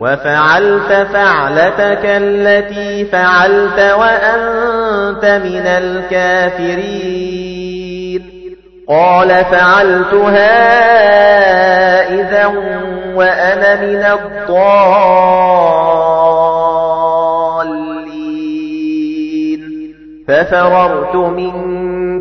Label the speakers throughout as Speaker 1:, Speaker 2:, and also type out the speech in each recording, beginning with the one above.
Speaker 1: وَفَعَلْتَ فَعْلَتَكَ الَّتِي فَعَلْتَ وَأَنْتَ مِنَ الْكَافِرِينَ. قَالَ فَعَلْتُهَا إِذًا وَأَنَا مِنَ الضَّالِّينَ. فَفَرَرْتُ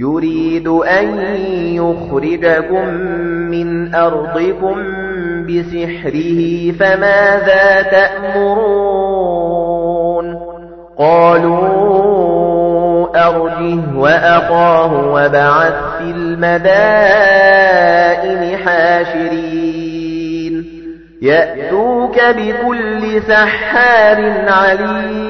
Speaker 1: يُرِيدُ أَن يُخْرِجَكُم مِّنْ أَرْضِكُمْ بِسِحْرِهِ فَمَاذَا تَأْمُرُونَ؟ قَالُوا أَرْجِهْ وَأَخَاهُ وَابْعَثْ فِي الْمَدَائِنِ حَاشِرِينَ. يَأْتُوكَ بِكُلِّ سَحَّارٍ عَلِيمٍ.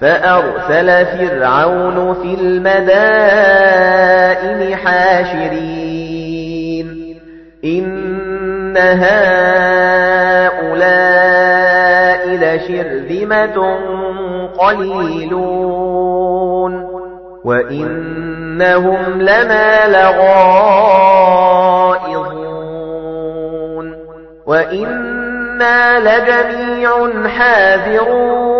Speaker 1: فَأَرْسَلَ فِرْعَوْنُ فِي الْمَدَائِنِ حَاشِرِينَ. إِنَّ هَؤُلَاءِ لَشِرْذِمَةٌ قَلِيلُونَ. وَإِنَّهُمْ لَنَا لَغَائِظُونَ. وَإِنَّا لَجَمِيعٌ حَاذِرُونَ.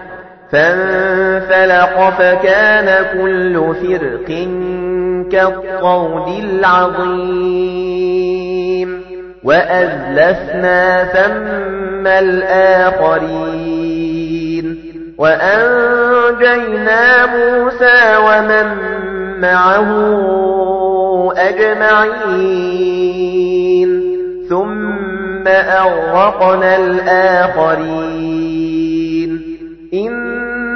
Speaker 1: فَانفَلَقَ فَكَانَ كُلُّ فِرْقٍ كَالطَّوْدِ الْعَظِيمِ. وَأَزْلَفْنَا ثَمَّ الْآخَرِينَ. وَأَنجَيْنَا مُوسَى وَمَن مَّعَهُ أَجْمَعِينَ. ثُمَّ أَغْرَقْنَا الْآخَرِينَ.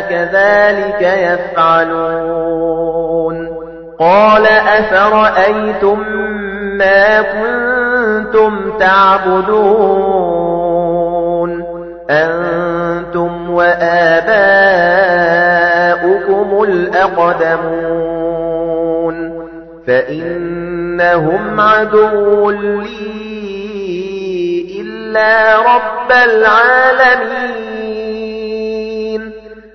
Speaker 1: كَذَلِكَ يَفْعَلُونَ. قَالَ أَفَرَأَيْتُم مَّا كُنتُمْ تَعْبُدُونَ؟ أَنتُمْ وَآبَاؤُكُمُ الْأَقْدَمُونَ. فَإِنَّهُمْ عَدُوٌّ لِّي إِلَّا رَبَّ الْعَالَمِينَ.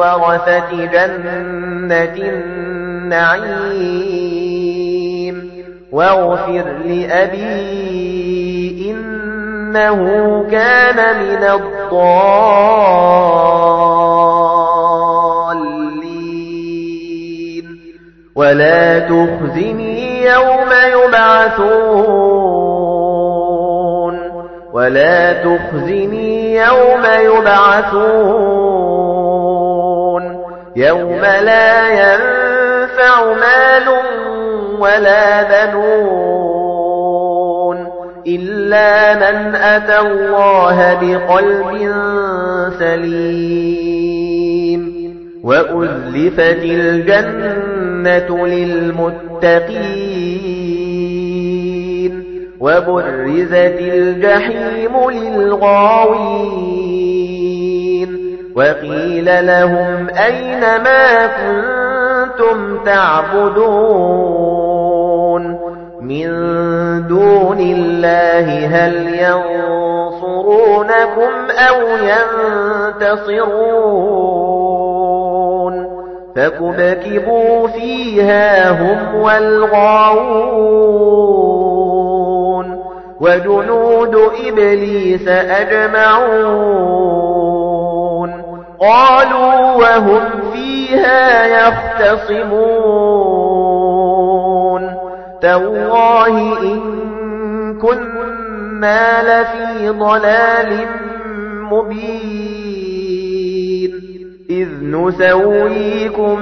Speaker 1: وَرَثَةِ جَنَّةِ النَّعِيمِ. وَاغْفِرْ لِأَبِي إِنَّهُ كَانَ مِنَ الضَّالِّينَ. وَلَا تُخْزِنِي يَوْمَ يُبْعَثُونَ. وَلَا تُخْزِنِي يَوْمَ يُبْعَثُونَ. يَوْمَ لَا يَنفَعُ مَالٌ وَلَا بَنُونَ إِلَّا مَنْ أَتَى اللَّهَ بِقَلْبٍ سَلِيمٍ وَأُزْلِفَتِ الْجَنَّةُ لِلْمُتَّقِينَ وَبُرِّزَتِ الْجَحِيمُ لِلْغَاوِينَ وَقِيلَ لَهُمْ أَيْنَ مَا كُنتُمْ تَعْبُدُونَ مِن دُونِ اللَّهِ هَلْ يَنصُرُونَكُمْ أَوْ يَنتَصِرُونَ فَكُبْكِبُوا فِيهَا هُمْ وَالْغَاوُونَ وَجُنُودُ إِبْلِيسَ أَجْمَعُونَ قَالُوا وَهُمْ فِيهَا يَخْتَصِمُونَ. تَاللَّهِ إِن كُنَّا لَفِي ضَلَالٍ مُبِينٍ. إِذْ نُسَوِّيكُم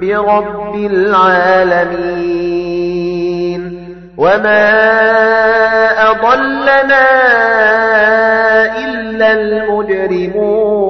Speaker 1: بِرَبِّ الْعَالَمِينَ. وما أضلنا إلا المجرمون.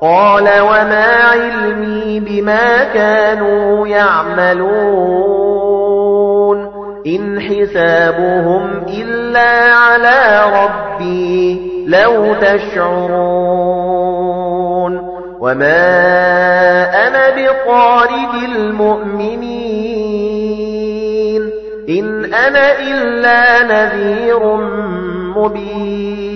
Speaker 1: قال وما علمي بما كانوا يعملون. إن حسابهم إلا على ربي لو تشعرون. وما أنا بطارد المؤمنين. إن أنا إلا نذير مبين.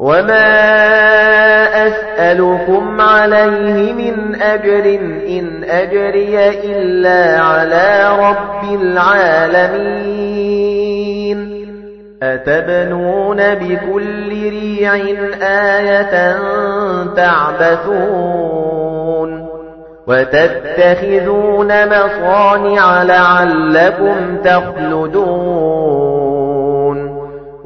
Speaker 1: وما أسألكم عليه من أجر إن أجري إلا على رب العالمين أتبنون بكل ريع آية تعبثون وتتخذون مصانع لعلكم تخلدون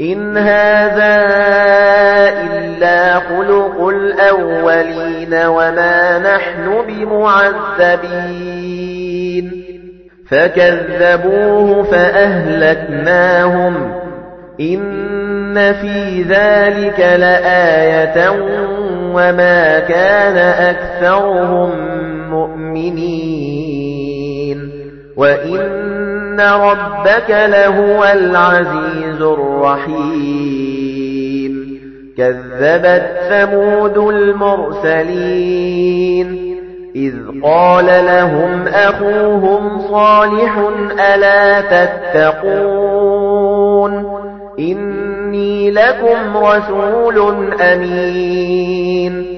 Speaker 1: إِنْ هَذَا إِلَّا خُلُقُ الْأَوَّلِينَ وَمَا نَحْنُ بِمُعَذَّبِينَ. فَكَذَّبُوهُ فَأَهْلَكْنَاهُمْ. إِنَّ فِي ذَلِكَ لَآيَةً وَمَا كَانَ أَكْثَرُهُم مُؤْمِنِينَ. وَإِنَّ رَبَّكَ لَهُوَ الْعَزِيزُ الرَّحِيمُ كَذَّبَتْ ثَمُودُ الْمُرْسَلِينَ إِذْ قَالَ لَهُمْ أَخُوهُمْ صَالِحٌ أَلَا تَتَّقُونَ إِنِّي لَكُمْ رَسُولٌ أَمِينٌ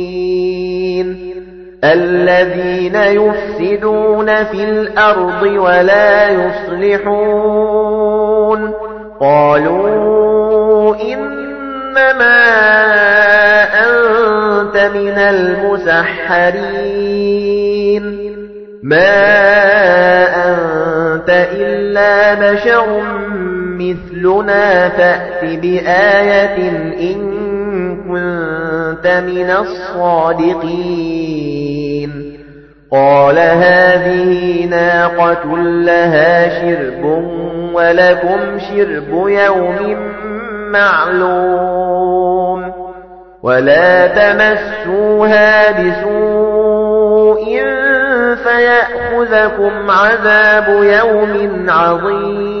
Speaker 1: الَّذِينَ يُفْسِدُونَ فِي الْأَرْضِ وَلَا يُصْلِحُونَ. قَالُوا إِنَّمَا أَنْتَ مِنَ الْمُسَحَّرِينَ. مَا أَنْتَ إِلَّا بَشَرٌ مِثْلُنَا فَأْتِ بِآيَةٍ إِن كُنتَ مِنَ الصَّادِقِينَ. قَالَ هَٰذِهِ نَاقَةٌ لَهَا شِرْبٌ وَلَكُمْ شِرْبُ يَوْمٍ مَّعْلُومٍ. وَلَا تَمَسُّوهَا بِسُوءٍ فَيَأْخُذَكُمْ عَذَابُ يَوْمٍ عَظِيمٍ.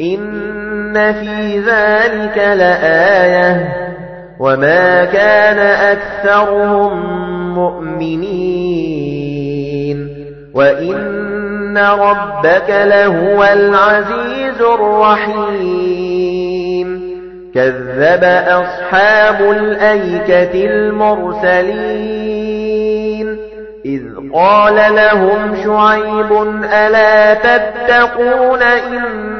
Speaker 1: إِنَّ فِي ذَلِكَ لَآيَةً وَمَا كَانَ أَكْثَرُهُم مُؤْمِنِينَ وَإِنَّ رَبَّكَ لَهُوَ الْعَزِيزُ الرَّحِيمُ كَذَّبَ أَصْحَابُ الْأَيْكَةِ الْمُرْسَلِينَ إِذْ قَالَ لَهُمْ شُعَيْبٌ أَلَا تَتَّقُونَ إِنِّي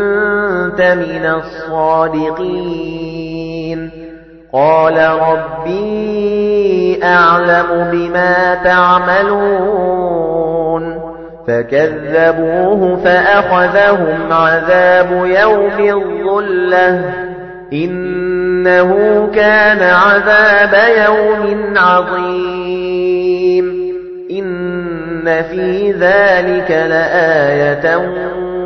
Speaker 1: كُنتَ مِنَ الصَّادِقِينَ. قَالَ رَبِّي أَعْلَمُ بِمَا تَعْمَلُونَ. فَكَذَّبُوهُ فَأَخَذَهُمْ عَذَابُ يَوْمِ الظُّلَّةِ. إِنَّهُ كَانَ عَذَابَ يَوْمٍ عَظِيمٍ. إِنَّ فِي ذَلِكَ لَآيَةً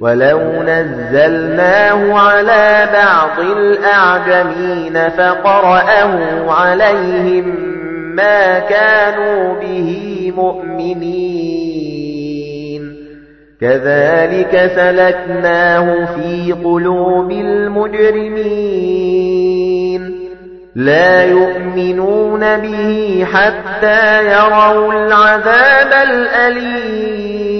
Speaker 1: وَلَوْ نَزَّلْنَاهُ عَلَى بَعْضِ الْأَعْجَمِينَ فَقَرَأَهُ عَلَيْهِمْ مَا كَانُوا بِهِ مُؤْمِنِينَ كَذَلِكَ سَلَكْنَاهُ فِي قُلُوبِ الْمُجْرِمِينَ لَا يُؤْمِنُونَ بِهِ حَتَّى يَرَوْا الْعَذَابَ الْأَلِيمَ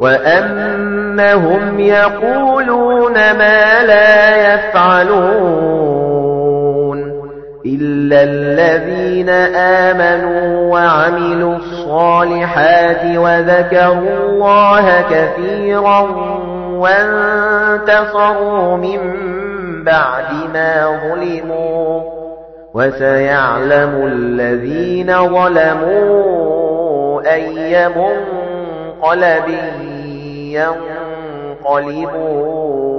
Speaker 1: وَأَنَّهُمْ يَقُولُونَ مَا لَا يَفْعَلُونَ إِلَّا الَّذِينَ آمَنُوا وَعَمِلُوا الصَّالِحَاتِ وَذَكَرُوا اللَّهَ كَثِيرًا وَانتَصَرُوا مِن بَعْدِ مَا ظُلِمُوا وَسَيَعْلَمُ الَّذِينَ ظَلَمُوا أَيَّ مُنقَلَبٍ يَنقَلِبُونَ